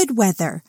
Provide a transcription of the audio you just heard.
good weather.